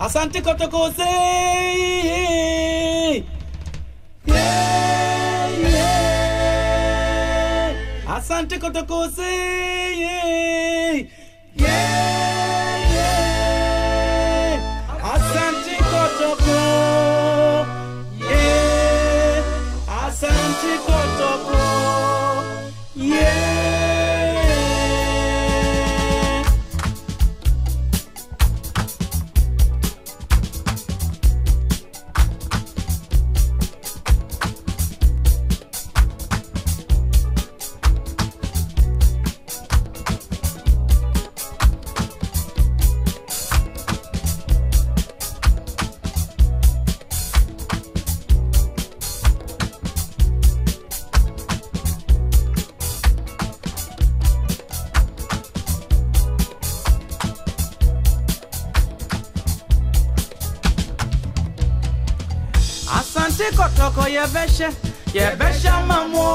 Asante Kotokose. Yeah, yeah. Asante Kotokose. Yeah. kotoko yebeshe yebeshe mamo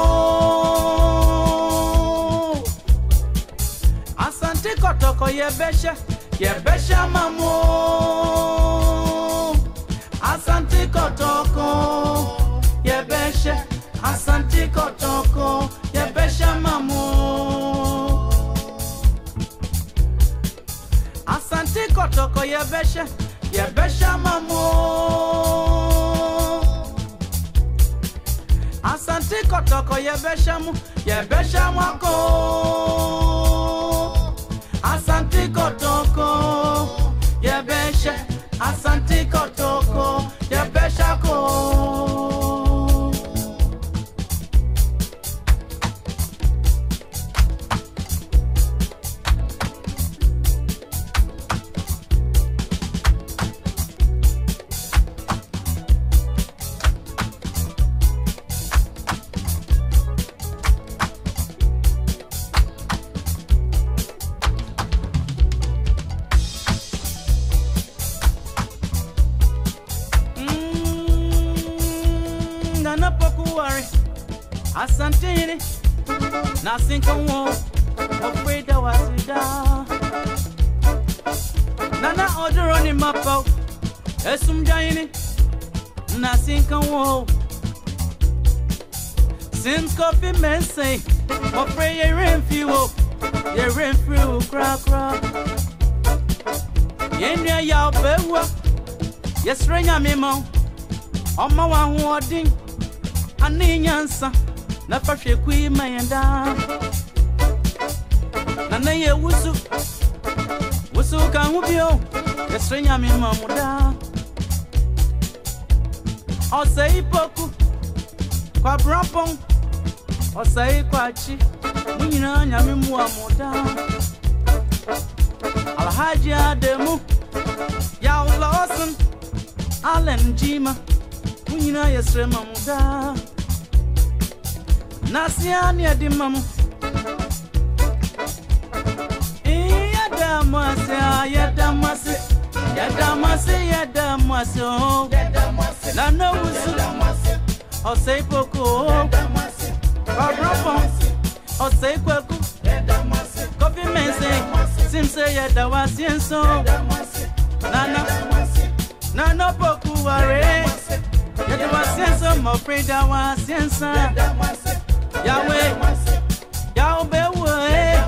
asante kotoko yebeshe yebeshe mamo asante kotoko kotoko yebeshamu yebeshamwako asante kotoko yebeshe asante yini na sinka wo ofreda wasida nana odoro ni esumja yini na sinka wo since coffee mense ofre ye renfi wo ye renfi wo kra kra yenya ya obewa yesrenya wa ahoɔden ane nyansa na fa hwɛ kui ma yɛn daa na na yɛ wusu wusu ka ho bio yɛsrɛ nyame ma mo daa ɔsɛe poku kwabrapɔn ɔsɛe kwakyi mo nyinaa nyame mmoa mo daa alhaji adamu yaw lawson allen jima mo nyinaa yɛsrɛ ma mo daa nasia ya adimam iya damase, ya damasi ya damasi ya damasi o oh. na no wusu ọsẹ ipoko o oh. ọrọpọ ọsẹ ikweku kofi mẹsẹ simse ya dawasi nso nana nana poku ware ya dawasi nso mọ frida wa si nsa. Yahweh, Yahweh,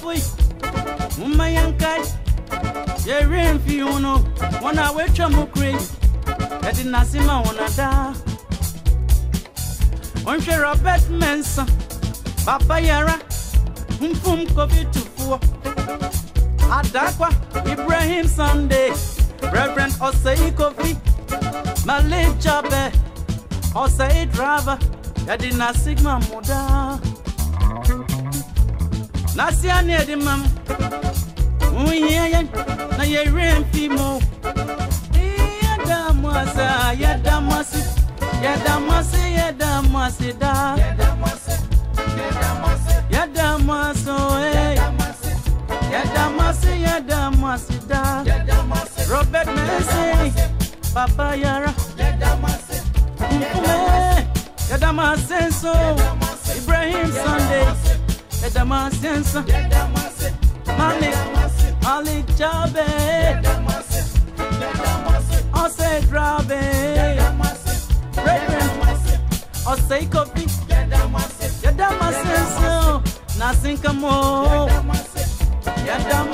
fui mumma yankai yɛwe mfi ho no wɔn a wɔatwa mu kure yɛde nase ma wɔn robert mensa baba yara mfum kofi adakwa ibrahim sunday reverend kofi malik lase a ne ɛde mam wo hia yɛn na yɛwerɛ mfi mu yɛda mo ase a yɛda mo ase yɛda mo ase yɛda mo ase daa yɛda mo ase oe yɛda mo ase yɛda mo ase daa robert mese papa yara mfume yɛda mo ase nso ibrahim sunday Yeda masensa Yeda masensa Mami Ali chabe Yeda masensa Yeda masensa Ose grabe Yeda masensa Yeda masensa Ose kopi Yeda masensa Yeda masensa Nasinka mo Yeda masensa Yeda masensa